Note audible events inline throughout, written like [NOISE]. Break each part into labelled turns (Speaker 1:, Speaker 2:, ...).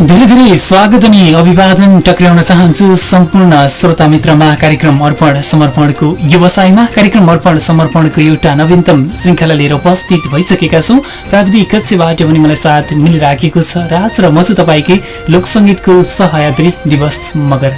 Speaker 1: धेरै धेरै स्वागत अनि अभिवादन टक्राउन चाहन्छु सम्पूर्ण श्रोता मित्रमा कार्यक्रम अर्पण समर्पणको व्यवसायमा। कार्यक्रम अर्पण समर्पणको एउटा नवीनतम श्रृङ्खला लिएर उपस्थित भइसकेका छौँ। प्राविधिक कक्षबाट पनि मलाई साथ मिलिराखेको छ। राज र म चाहिँ तपाईँकै लोकसङ्गीतको सहयात्री दिवस मगर।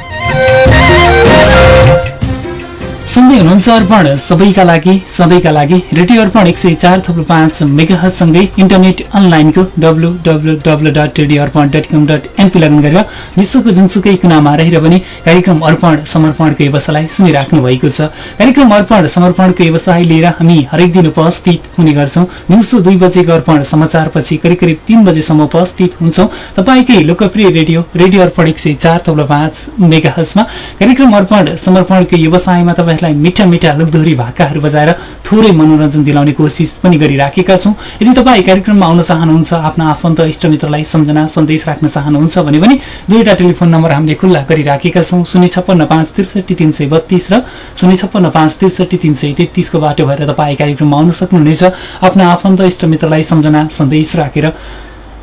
Speaker 1: सुन्दै हुनुहुन्छ अर्पण। सबैका लागि सधैँका लागि। रेडियो अर्पण एक सय चार थप्लो पाँच मेगासँगै इन्टरनेट अनलाइनको W W W dot radio Arpan dot com dot NP login गरेर विश्वको जुनसुकै कुनामा रहेर पनि कार्यक्रम अर्पण समर्पणको व्यवसायलाई सुनिराख्नु भएको छ। कार्यक्रम अर्पण समर्पणको व्यवसाय लिएर हामी हरेक दिन उपस्थित हुने गर्छौँ। दिउँसो दुई बजेको अर्पण समाचारपछि करिब करिब तीन बजेसम्म उपस्थित हुन्छौँ। तपाईँकै लोकप्रिय रेडियो रेडियो अर्पण एक सय चार थप्लो पाँच मेगाहजमा। कार्यक्रम अर्पण समर्पणको व्यवसायमा तपाईँ तपाईँलाई मिठा मिठा लोकदोहोरी भाकाहरू बजाएर थोरै मनोरञ्जन दिलाउने कोसिस पनि गरिराखेका छौँ। यदि तपाईँ कार्यक्रममा आउन चाहनुहुन्छ आफ्ना आफन्त इष्टमित्रलाई सम्झना सन्देश राख्न चाहनुहुन्छ भने पनि दुईवटा टेलिफोन नम्बर हामीले खुल्ला गरिराखेका छौँ। शून्य छप्पन्न पाँच त्रिसठी तिन सय बत्तिस र शून्य छप्पन्न पाँच त्रिसठी तिन सय तेत्तिसको बाटो भएर तपाईँ कार्यक्रममा आउन सक्नुहुनेछ। आफ्ना आफन्त इष्टमित्रलाई सम्झना सन्देश राखेर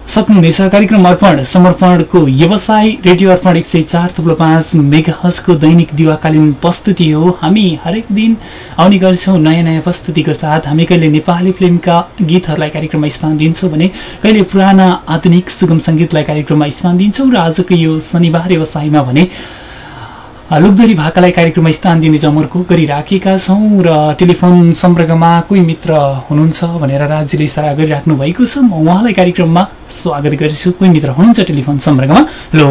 Speaker 1: सक्नुहुनेछ कार्यक्रम अर्पण समर्पणको व्यवसाय रेडियो अर्पण एक सय चार थुप्रो पाँच मेगाहजको दैनिक दिवाकालीन प्रस्तुति हो। हामी हरेक दिन आउने गर्छौँ नयाँ नयाँ प्रस्तुतिको साथ। हामी कहिले नेपाली फिल्मका गीतहरूलाई कार्यक्रममा स्थान दिन्छौँ भने कहिले पुराना आधुनिक सुगम सङ्गीतलाई कार्यक्रममा स्थान दिन्छौँ र आजको यो शनिबार व्यवसायमा भने लोकदोरी भाकालाई कार्यक्रममा स्थान दिने जमर्को गरिराखेका छौँ र टेलिफोन सम्पर्कमा कोही मित्र हुनुहुन्छ भनेर राज्यले इसारा गरिराख्नु भएको छ। म उहाँलाई कार्यक्रममा स्वागत गर्छु। कोही मित्र हुनुहुन्छ टेलिफोन सम्पर्कमा? हेलो?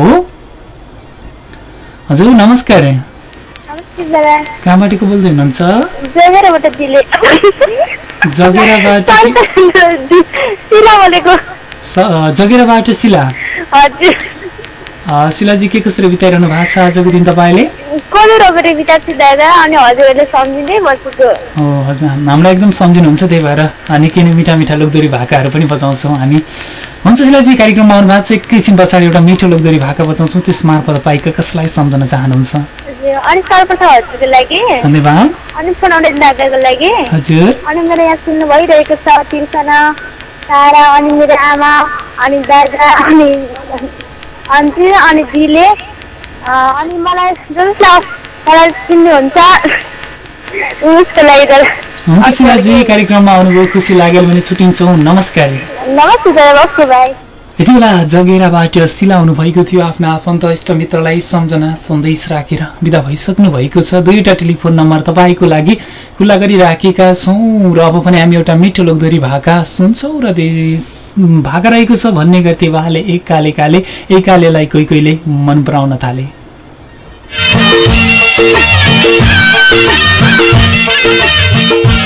Speaker 1: हजुर नमस्कार। कहाँबाट को बोल्दै हुनुहुन्छ? जगेराबाट शिला शिलाजी के कसरी बिताइरहनु भएको छ आजको दिन तपाईँले? हजुर हामीलाई एकदम सम्झिनुहुन्छ त्यही भएर निकै नै मिठा मिठा लोकदोरी भाकाहरू पनि बजाउँछौँ हामी। हुन्छ शिलाजी कार्यक्रममा आउनु भएको छ एकैछिन पछाडि एउटा मिठो लोकदोरी भाका बजाउँछौँ त्यस मार्फत तपाईँको कसलाई सम्झन चाहनुहुन्छ? धन्यवाद। हजुर।
Speaker 2: अनि मेरो यहाँ सुन्नु भइरहेको छ तिर्सना तारा अनि मेरो आमा अनि दादा अनि अन्ति अनि दिले अनि मलाई जुन मलाई चिन्नुहुन्छ उसको लागि
Speaker 1: शिलाजी कार्यक्रममा आउनुभयो खुसी लागेर भने छुट्टिन्छौँ। नमस्कार।
Speaker 2: नमस्ते भाइ।
Speaker 1: यति बेला जगेराबाट सिलाउनु भएको थियो आफ्ना आफन्त इष्टमित्रलाई सम्झना सन्देश राखेर विदा भइसक्नु भएको छ दुईवटा टेलिफोन नम्बर तपाईँको लागि खुल्ला गरिराखेका छौँ र अब पनि हामी एउटा मिठो लोकदोरी भाका सुन्छौँ र भाका रहेको छ भन्ने गर्थे उहाँले एक काले काले एक कालेलाई कोही कोहीले मन पराउन थाले
Speaker 3: Thank [LAUGHS] you.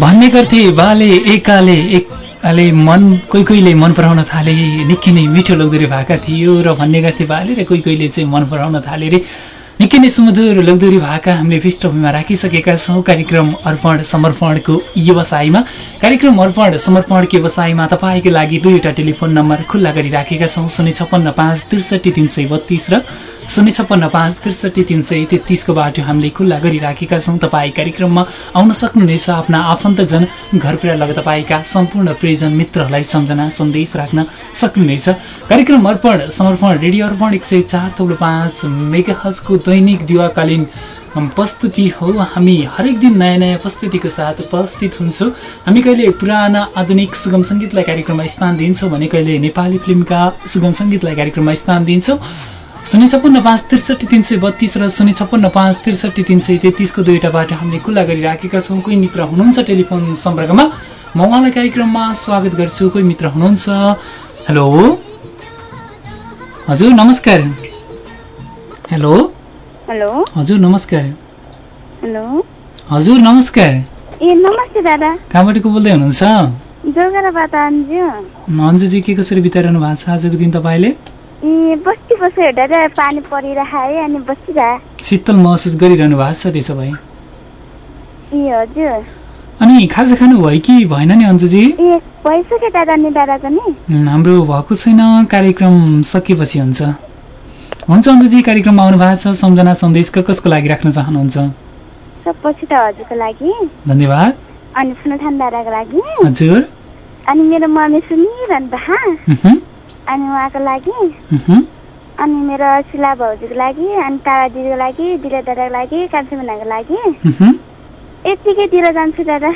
Speaker 3: भन्ने गर्थे
Speaker 1: बाले एकाले एकाले मन कोही कोहीले मन पराउन थाले निकै नै मिठो लोकदोरी भएका थियो र भन्ने गर्थे बाले र कोही कोहीले चाहिँ मन पराउन थाले रे। निकै नै सुमधुर लोकदोरी भाका हामीले पृष्ठभूमिमा राखिसकेका छौँ। कार्यक्रम अर्पण समर्पणको व्यवसायमा। कार्यक्रम अर्पण समर्पणको व्यवसायमा तपाईँको लागि दुईवटा टेलिफोन नम्बर खुल्ला गरिराखेका छौँ। शून्य छप्पन्न पाँच त्रिसठी तिन सय बत्तिस र शून्य छप्पन्न पाँच त्रिसठी तिन सय तेत्तिसको बाटो हामीले खुल्ला गरिराखेका छौँ। तपाईँ कार्यक्रममा आउन सक्नुहुनेछ आफ्ना आफन्तजन घरपुरा लग तपाईँका सम्पूर्ण प्रियजन मित्रहरूलाई सम्झना सन्देश राख्न सक्नुहुनेछ। कार्यक्रम अर्पण समर्पण रेडियो अर्पण एक सय चार दैनिक दिवाकालीन प्रस्तुति हो। हामी हरेक दिन नयाँ नयाँ प्रस्तुतिको साथ उपस्थित हुन्छौँ। हामी कहिले पुराना आधुनिक सुगम सङ्गीतलाई कार्यक्रममा स्थान दिन्छौँ भने कहिले नेपाली फिल्मका सुगम सङ्गीतलाई कार्यक्रममा स्थान दिन्छौँ। शून्य छप्पन्न पाँच त्रिसठी तिन सय बत्तिस र शून्य छप्पन्न पाँच त्रिसठी तिन सय तेत्तिसको दुईवटा बाटो हामीले खुल्ला गरिराखेका छौँ। कोही मित्र हुनुहुन्छ टेलिफोन सम्पर्कमा? म उहाँलाई कार्यक्रममा स्वागत गर्छु। कोही मित्र हुनुहुन्छ? हेलो? हजुर नमस्कार। हेलो?
Speaker 2: हेलो
Speaker 1: हजुर नमस्कार।
Speaker 2: हेलो
Speaker 1: हजुर नमस्कार।
Speaker 2: ए नमस्ते दादा।
Speaker 1: कहाँबाट को बोल्दै हुनुहुन्छ? अन्जुजी के कसरी बिताइरहनु भएको छ आजको दिन तपाईँले?
Speaker 2: ए बस्ती बस्यो हेरेर पानी परिरह है अनि बसिरह।
Speaker 1: शीतल महसुस गरिरहनु भएको छ त्यसो भए।
Speaker 2: ए हजुर।
Speaker 1: अनि खाजा खानुभयो कि भएन नि अन्जुजी
Speaker 2: ए भइसक्यो दादा नि दादाको नि।
Speaker 1: उम्, हाम्रो भएको छैन कार्यक्रम सकेपछि हुन्छ। हुन्छ अन्जुजी कार्यक्रममा आउनु भएको छ। सम्झना सन्देश क- कसको लागि राख्न चाहनुहुन्छ?
Speaker 2: सबपछि त हजुरको लागि।
Speaker 1: धन्यवाद।
Speaker 2: अनि सुनथान दादाको लागि।
Speaker 1: हजुर।
Speaker 2: अनि मेरो मम्मी सुनिरहनु भा।
Speaker 1: उहुँ,
Speaker 2: अनि उहाँको लागि। अनि मेरो शिला भाउजूको लागि अनि तारा दिदीको लागि दिला दादाको लागि कान्छी मुनाको लागि।
Speaker 1: उहुँ।
Speaker 2: यत्तिकैतिर जान्छु दादा।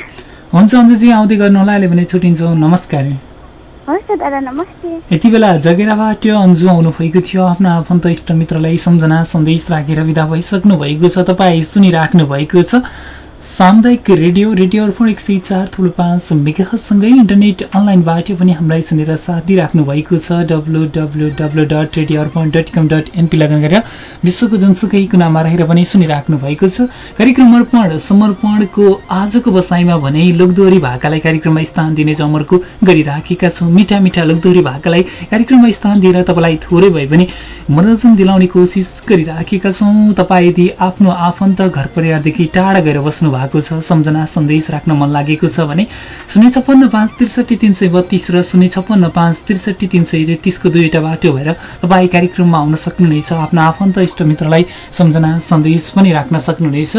Speaker 1: हुन्छ अन्जुजी आउँदै गर्नु होला। अहिले भने छुट्टिन्छौँ। नमस्कार। यति बेला जगेराबाट अन्जु आउनुभएको थियो आफ्नो आफन्त इष्टमित्रलाई सम्झना सन्देश राखेर विदा भइसक्नु भएको छ तपाईँ सुनिराख्नु भएको छ सामुदायिक रेडियो रेडियो अर्पण एक सय चार थुलो पाँच मेगासँगै इन्टरनेट अनलाइनबाट पनि हामीलाई सुनेर साथ दिइराख्नु भएको छ। W W W dot radio Arpan dot com dot NP login गरेर विश्वको जुनसुकै कुनामा रहेर पनि सुनिराख्नु भएको छ। कार्यक्रम अर्पण समर्पणको आजको बसाइमा भने लोकदोहोरी भाकालाई कार्यक्रममा स्थान दिने जमर्को गरिराखेका छौँ। मिठा मिठा लोकदोहोरी भाकालाई कार्यक्रममा स्थान दिएर तपाईँलाई थोरै भए पनि मनोरञ्जन दिलाउने कोसिस गरिराखेका छौँ। तपाईँ यदि आफ्नो आफन्त घर परिवारदेखि टाढा गएर बस्नु भएको छ सम्झना सन्देश राख्न मन लागेको छ भने शून्य छप्पन्न पाँच त्रिसठी तिन सय बत्तिस र शून्य छप्पन्न पाँच त्रिसठी तिन सय तेत्तिसको दुईवटा बाटो भएर तपाईँ कार्यक्रममा आउन सक्नुहुनेछ। आफ्नो आफन्त इष्टमित्रलाई सम्झना सन्देश पनि राख्न सक्नुहुनेछ।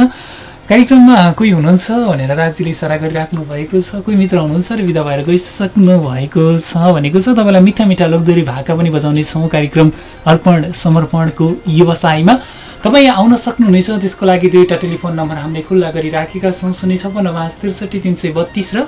Speaker 1: कार्यक्रममा कोही हुनुहुन्छ भनेर राज्यले इसारा गरिराख्नु भएको छ? कोही मित्र हुनुहुन्छ र विदा भएर गइसक्नु भएको छ भनेको छ? तपाईँलाई मिठा मिठा लोकदोरी भाका पनि बजाउने छौँ कार्यक्रम अर्पण समर्पणको व्यवसायमा तपाईँ आउन सक्नुहुनेछ। त्यसको लागि दुईवटा टेलिफोन नम्बर हामीले खुल्ला गरिराखेका छौँ। शून्य छप्पन्न पाँच त्रिसठी तिन सय बत्तिस र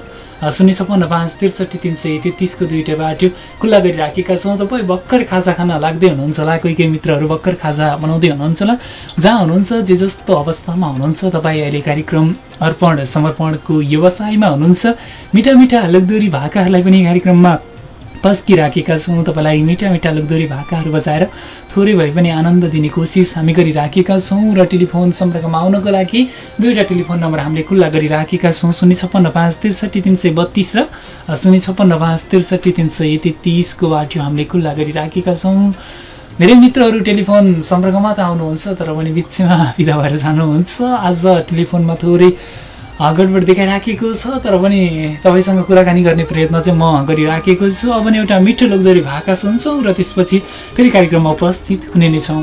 Speaker 1: शून्य छप्पन्न पाँच त्रिसठी तिन सय तेत्तिसको दुईवटा बाटो खुल्ला गरिराखेका छौँ। तपाईँ भर्खर खाजा खान लाग्दै हुनुहुन्छ होला। कोही कोही मित्रहरू भर्खर खाजा बनाउँदै हुनुहुन्छ होला। जहाँ हुनुहुन्छ जे जस्तो अवस्थामा हुनुहुन्छ तपाईँ अहिले कार्यक्रम अर्पण समर्पणको व्यवसायमा हुनुहुन्छ। मिठा मिठा लोकदोरी भाकाहरूलाई पनि कार्यक्रममा पस्किराखेका छौँ। तपाईँलाई मिठा मिठा लोकदोरी भाकाहरू बजाएर थोरै भए पनि आनन्द दिने कोसिस हामी गरिराखेका छौँ र टेलिफोन सम्पर्कमा आउनको लागि दुईवटा टेलिफोन नम्बर हामीले खुल्ला गरिराखेका छौँ शून्य छप्पन्न पाँच त्रिसठी तिन सय बत्तिस र शून्य छप्पन्न पाँच त्रिसठी तिन सय तेत्तिसको बाटो हामीले खुल्ला गरिराखेका छौँ। धेरै मित्रहरू टेलिफोन सम्पर्कमा त आउनुहुन्छ तर पनि बिचमा [LAUGHS] बिदा भएर जानुहुन्छ। आज टेलिफोनमा थोरै गडबड देखाइराखेको छ तर पनि तपाईँसँग कुराकानी गर्ने प्रयत्न चाहिँ म गरिराखेको छु। अब नि एउटा मिठो लोकदोरी भाका सुन्छौँ र त्यसपछि फेरि कार्यक्रममा उपस्थित हुने नै छौँ।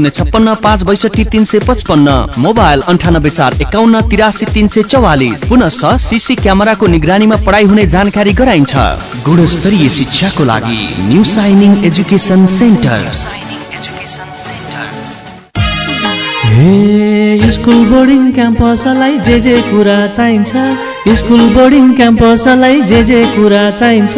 Speaker 4: शून्य छप्पन्न पाँच बैसठी तिन सय पचपन्न मोबाइल अन्ठानब्बे चार एकाउन्न तिरासी तिन सय चौवालिस। पुनः सिसी क्यामेराको निगरानीमा पढाइ हुने जानकारी गराइन्छ। गुणस्तरीय शिक्षाको लागि new shining education centre
Speaker 5: school boarding क्याम्पसलाई जे जे कुरा चाहिन्छ स्कुल बोर्डिङ क्याम्पसलाई जे जे कुरा चाहिन्छ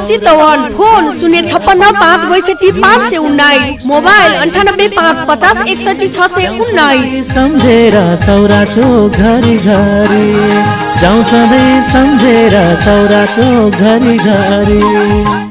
Speaker 6: चितवन फोन शून्य छप्पन्न पाँच बैसठी पाँच सय उन्नाइस मोबाइल अन्ठानब्बे पाँच पचास एकसठी छ सय उन्नाइस।
Speaker 5: सम्झेर सौरा चोक घरि घरि जाउँ सधैँ सम्झेर सौरा चोक घरि घरि।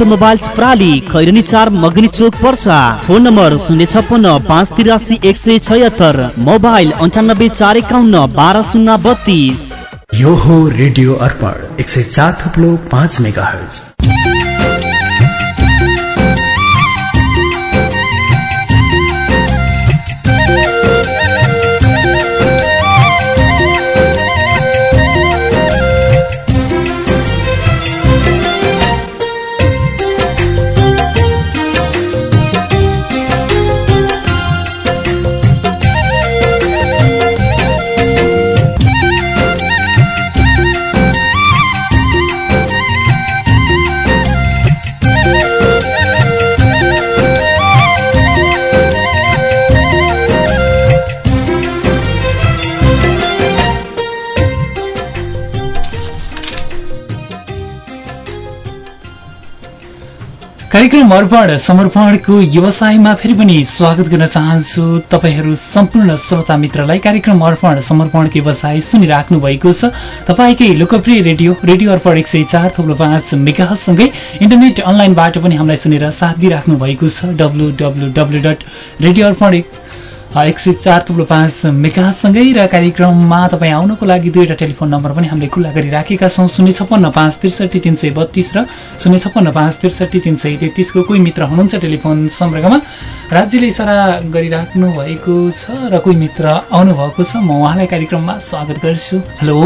Speaker 7: अटोमोबाइल्स प्राली खैरनी चार मगनी चोक पर्सा। फोन नम्बर शून्य छप्पन्न पाँच तिरासी एक सय छयत्तर। मोबाइल अन्ठानब्बे चार एकाउन्न बाह्र शून्य बत्तिस।
Speaker 8: यो हो रेडियो अर्पण एक सय चार थप्लो पाँच मेगा हर्ज
Speaker 1: कार्यक्रम अर्पण समर्पणको व्यवसायमा फेरि पनि स्वागत गर्न चाहन्छु। तपाईँहरू सम्पूर्ण श्रोता मित्रलाई कार्यक्रम अर्पण समर्पणको व्यवसाय सुनिराख्नु भएको छ। तपाईँकै लोकप्रिय रेडियो रेडियो अर्पण एक सय चार थप्लो पाँच मेगासँगै इन्टरनेट अनलाइनबाट पनि हामीलाई सुनेर साथ दिइराख्नु भएको छ। W W W dot radio Arpan एक सय चार थुप्रो पाँच मेगासँगै र कार्यक्रममा तपाईँ आउनको लागि दुईवटा टेलिफोन नम्बर पनि हामीले खुल्ला गरिराखेका छौँ। शून्य छप्पन्न पाँच त्रिसठी तिन सय बत्तिस र शून्य छप्पन्न पाँच त्रिसठी तिन सय तेत्तिसको कोही मित्र हुनुहुन्छ टेलिफोन सम्पर्कमा? राज्यले इसारा गरिराख्नु भएको छ र कोही मित्र आउनुभएको छ म उहाँलाई कार्यक्रममा स्वागत गर्छु। हेलो?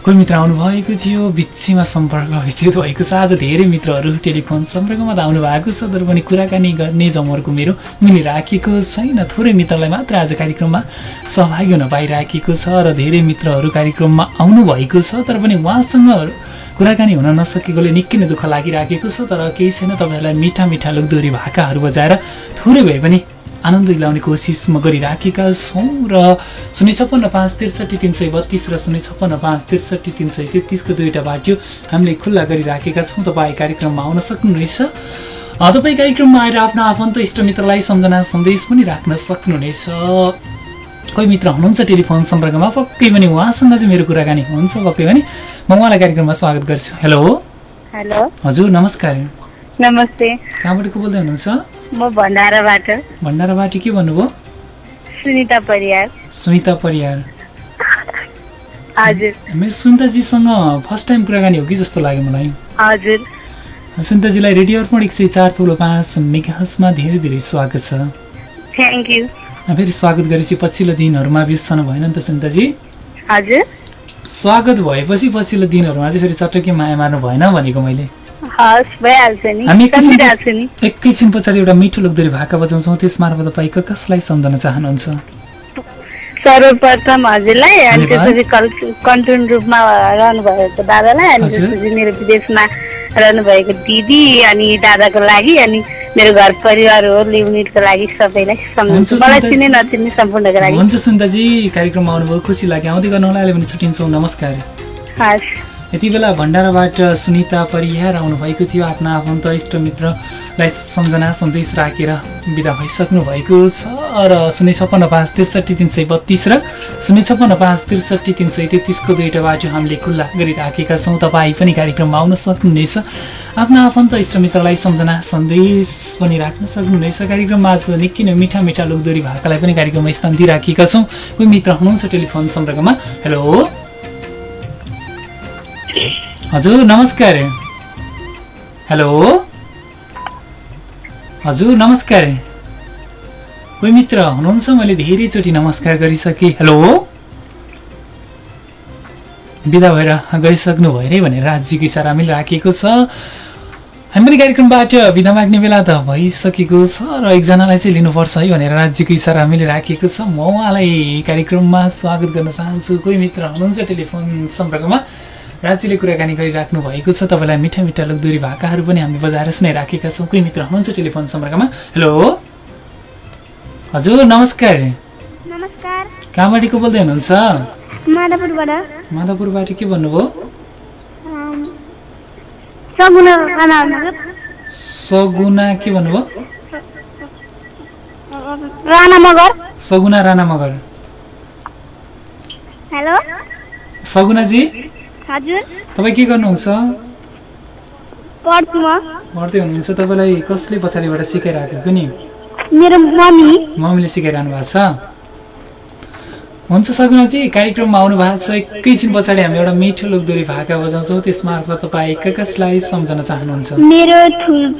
Speaker 1: कोही मित्र आउनुभएको थियो बिचमा सम्पर्क विच्छेद भएको छ। आज धेरै मित्रहरू टेलिफोन सम्पर्कमा त आउनु भएको छ तर पनि कुराकानी गर्ने जमरको मेरो मिलिराखेको छैन। थोरै मित्रलाई मात्र आज कार्यक्रममा सहभागी हुन पाइराखेको छ र धेरै मित्रहरू कार्यक्रममा आउनुभएको छ तर पनि उहाँसँग कुराकानी हुन नसकेकोले निकै नै दुःख लागिराखेको छ। तर केही छैन तपाईँहरूलाई मिठा मिठा लोकदोरी भाकाहरू बजाएर थोरै भए पनि आनन्द दिलाउने कोसिस म गरिराखेका छौँ र शून्य छप्पन्न पाँच त्रिसठी तिन सय बत्तिस र शून्य छप्पन्न पाँच त्रिसठी तिन सय तेत्तिसको दुईवटा बाटो हामीले खुल्ला गरिराखेका छौँ। तपाईँ कार्यक्रममा आउन सक्नुहुनेछ। तपाईँ कार्यक्रममा आएर आफ्नो आफन्त इष्टमित्रलाई सम्झना सन्देश पनि राख्न सक्नुहुनेछ। कोही मित्र हुनुहुन्छ टेलिफोन सम्पर्कमा? पक्कै पनि उहाँसँग चाहिँ मेरो कुराकानी हुन्छ। पक्कै पनि म उहाँलाई कार्यक्रममा स्वागत गर्छु। हेलो।
Speaker 2: हेलो।
Speaker 1: हजुर नमस्कार।
Speaker 2: नमस्ते।
Speaker 1: कहाँबाट को बोल्दै हुनुहुन्छ?
Speaker 2: म भण्डाराबाट।
Speaker 1: भण्डाराबाट के भन्नुभयो?
Speaker 2: सुनिता परियार।
Speaker 1: सुनिता परियार।
Speaker 2: हजुर।
Speaker 1: मेरो सुनिताजीसँग फर्स्ट टाइम कुराकानी हो कि जस्तो लाग्यो मलाई।
Speaker 2: हजुर।
Speaker 1: सुनिताजीलाई रेडियो अर्पण एक सय चार थुलो पाँच मेगासमा धेरै धेरै स्वागत छ।
Speaker 2: थ्याङ्क यू
Speaker 1: फेरि स्वागत गरेपछि पछिल्लो दिनहरूमा बिर्सनु भएन नि त सुनिताजी
Speaker 2: हजुर।
Speaker 1: स्वागत भएपछि पछिल्लो दिनहरूमा चाहिँ फेरि चटक्कै माया मार्नु भएन भनेको मैले। एकैछिन पछाडि एउटा मिठो लोकदोरी भाका बजाउँछौँ। त्यसमार्फत तपाईँ कसलाई सम्झन चाहनुहुन्छ?
Speaker 2: सर्वप्रथम हजुरलाई अनि। त्यसपछि कन्ट्रोल रूपमा रहनुभएको दादालाई अनि। त्यसपछि मेरो विदेशमा रहनुभएको दिदी अनि दादाको लागि अनि मेरो घर परिवार हो युनिटको लागि सबैलाई मलाई चिने नचिन्ने सम्पूर्णको लागि।
Speaker 1: हुन्छ सुनिताजी कार्यक्रममा आउनुभयो खुसी लाग्यो। आउँदै गर्नु होला अहिले पनि छुट्टिन्छौँ। नमस्कार।
Speaker 2: हस्।
Speaker 1: यति बेला भण्डाराबाट सुनिता परियार आउनुभएको थियो आफ्ना आफन्त इष्टमित्रलाई सम्झना सन्देश राखेर विदा भइसक्नु भएको छ र शून्य छप्पन्न पाँच त्रिसठी तिन सय बत्तिस र शून्य छप्पन्न पाँच त्रिसठी तिन सय तेत्तिसको दुईवटा बाटो हामीले खुल्ला गरिराखेका छौँ। तपाईँ पनि कार्यक्रममा आउन सक्नुहुनेछ। आफ्ना आफन्त इष्टमित्रलाई सम्झना सन्देश पनि राख्न सक्नुहुनेछ। कार्यक्रममा आज निकै नै मिठा मिठा लोकदोरी भाकालाई पनि कार्यक्रममा स्थान दिइराखेका छौँ। कोही मित्र हुनुहुन्छ टेलिफोन सम्पर्कमा? हेलो? हजुर नमस्कार। हेलो? हजुर नमस्कार। कोही मित्र हुनुहुन्छ? मैले धेरैचोटि नमस्कार गरिसकेँ। हेलो? बिदा भएर गइसक्नु भयो अरे भनेर राज्यको इसारा हामीले राखेको छ। हामी पनि कार्यक्रमबाट बिदा माग्ने बेला त भइसकेको छ र एकजनालाई चाहिँ लिनुपर्छ है भनेर राज्यको इसारा हामीले राखेको छ। म उहाँलाई कार्यक्रममा स्वागत गर्न चाहन्छु। कोही मित्र हुनुहुन्छ टेलिफोन सम्पर्कमा? राज्यले कुराकानी गरिराख्नु भएको छ। तपाईँलाई मिठा मिठा लोकदोरी भाकाहरू पनि हामी बजाएर सुनाइराखेका छौँ। कोही मित्र हुनुहुन्छ टेलिफोन सम्पर्कमा? हेलो? हजुर नमस्कार।
Speaker 2: नमस्कार।
Speaker 1: कहाँबाट को बोल्दै हुनुहुन्छ?
Speaker 2: माधवपुरबाट।
Speaker 1: के भन्नुभयो?
Speaker 2: सगुना
Speaker 1: के भन्नुभयो? सगुना राणा मगर।
Speaker 2: हेलो?
Speaker 1: सगुनाजी?
Speaker 2: हजुर।
Speaker 1: तपाईँ के गर्नुहुन्छ? पढ्दै हुनुहुन्छ। तपाईँलाई कसले पछाडिबाट सिकाइराखेको नि?
Speaker 2: मेरो मम्मी।
Speaker 1: मम्मीले सिकाइरहनु भएको छ। हुन्छ सगुनाजी कार्यक्रममा आउनु भएको छ। एकैछिन पछाडि हामी एउटा मिठो लोकदोरी भाका बजाउँछौँ। त्यसमार्फत तपाईँ क कसलाई सम्झन चाहनुहुन्छ।
Speaker 2: मेरो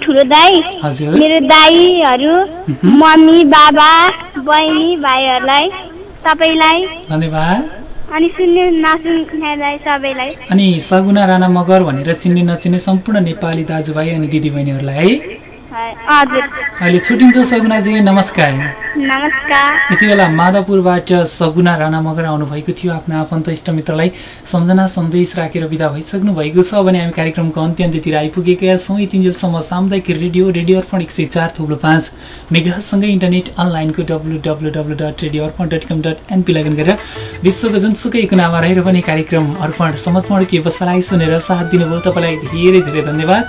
Speaker 2: ठुलो दाई
Speaker 1: हजुर।
Speaker 2: मेरो दाईहरू मम्मी बाबा बहिनी भाइहरूलाई सबैलाई
Speaker 1: धन्यवाद।
Speaker 2: अनि
Speaker 1: सगुना राणा मगर भनेर चिन्ने नचिन्ने सम्पूर्ण नेपाली दाजुभाइ अनि दिदीबहिनीहरूलाई है। अहिले छुट्टिन्छौँ सगुनाजी नमस्कार।
Speaker 2: नमस्कार।
Speaker 1: यति बेला माधवपुरबाट सगुना राणा मगर आउनुभएको थियो आफ्नो आफन्त इष्टमित्रलाई। सम्झना सन्देश राखेर विदा भइसक्नु भएको छ भने हामी कार्यक्रमको अन्त्य अन्त्यतिर आइपुगेका छौँ। यतिन्जेलसम्म सामुदायिक रेडियो रेडियो अर्पण एक सय चार थुप्रो पाँच। मेगासँगै इन्टरनेट अनलाइनको W W W dot radio Arpan dot com dot NP login गरेर विश्वको जुनसुकै कुनामा रहेर पनि कार्यक्रम अर्पण समर्पणको व्यवसायलाई सुनेर साथ दिनुभयो। तपाईँलाई धेरै धेरै धन्यवाद।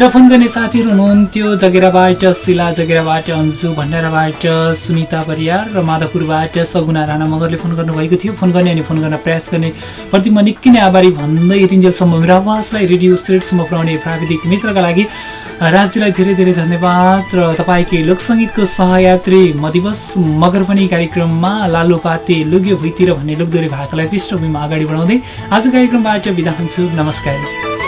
Speaker 1: र फोन गर्ने साथीहरू हुनुहुन्थ्यो। जगेराबाट शिला जगेराबाट अन्जु भण्डाराबाट सुनिता परियार र माधवपुरबाट सगुना राणा मगरले फोन गर्नुभएको थियो। फोन गर्ने अनि फोन गर्न प्रयास गर्ने प्रति म निकै नै आभारी भन्दै यतिन्जेलसम्म मेरो आवाजलाई रेडियो स्टेटसम्म पुर्याउने प्राविधिक मित्रका लागि राज्यलाई धेरै धेरै धन्यवाद र तपाईँकै लोकसङ्गीतको सहयात्री म दिवस मगर पनि कार्यक्रममा लालु पाते लुग्यो भुइँतिर भन्ने लोकदोरी भाकालाई पृष्ठभूमिमा अगाडि बढाउँदै आज कार्यक्रमबाट बिदा हुन्छु। नमस्कार।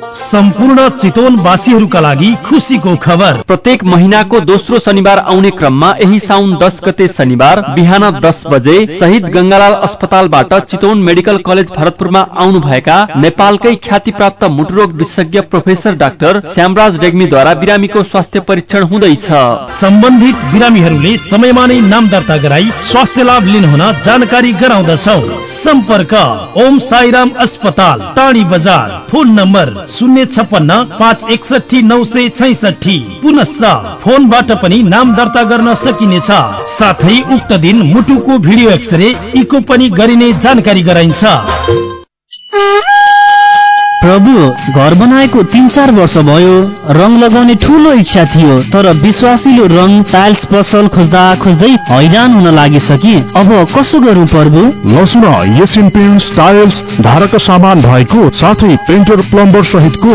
Speaker 9: सम्पूर्ण चितवनवासीहरूका लागि खुसीको खबर।
Speaker 10: प्रत्येक महिनाको दोस्रो शनिबार आउने क्रममा यही साउन दस गते शनिबार बिहान दस बजे शहीद गंगालाल अस्पतालबाट चितवन मेडिकल कलेज भरतपुरमा आउनु भएका नेपालकै ख्यातिप्राप्त मुटुरोग विशेषज्ञ प्रोफेसर डाक्टर श्यामराज रेग्मीद्वारा बिरामीको स्वास्थ्य परीक्षण हुँदैछ।
Speaker 9: सम्बन्धित बिरामीहरूले समयमा नै नाम दर्ता गराई स्वास्थ्य लाभ लिनुहुन जानकारी गराउँदछौ। सम्पर्क ओम साईराम अस्पताल टाढी बजार फोन नम्बर शून्य छप्पन्न पाँच एकसठी नौ सय छैसठी पुनश्च फोनबाट पनि नाम दर्ता गर्न सकिनेछ। साथै उक्त दिन मुटुको भिडियो एक्सरे इको पनि गरिने जानकारी गराइन्छ।
Speaker 7: प्रभु घर बनाएको तिन चार वर्ष भयो रङ लगाउने ठुलो इच्छा थियो तर विश्वासिलो रङ टाइल्स पसल खोज्दा खोज्दै हैरान हुन लागिसके। अब कसो गरौँ प्रभु?
Speaker 11: लसुन एसियन पेन्ट्स टाइल्स धारक सामान भएको साथै पेन्टर प्लम्बर सहितको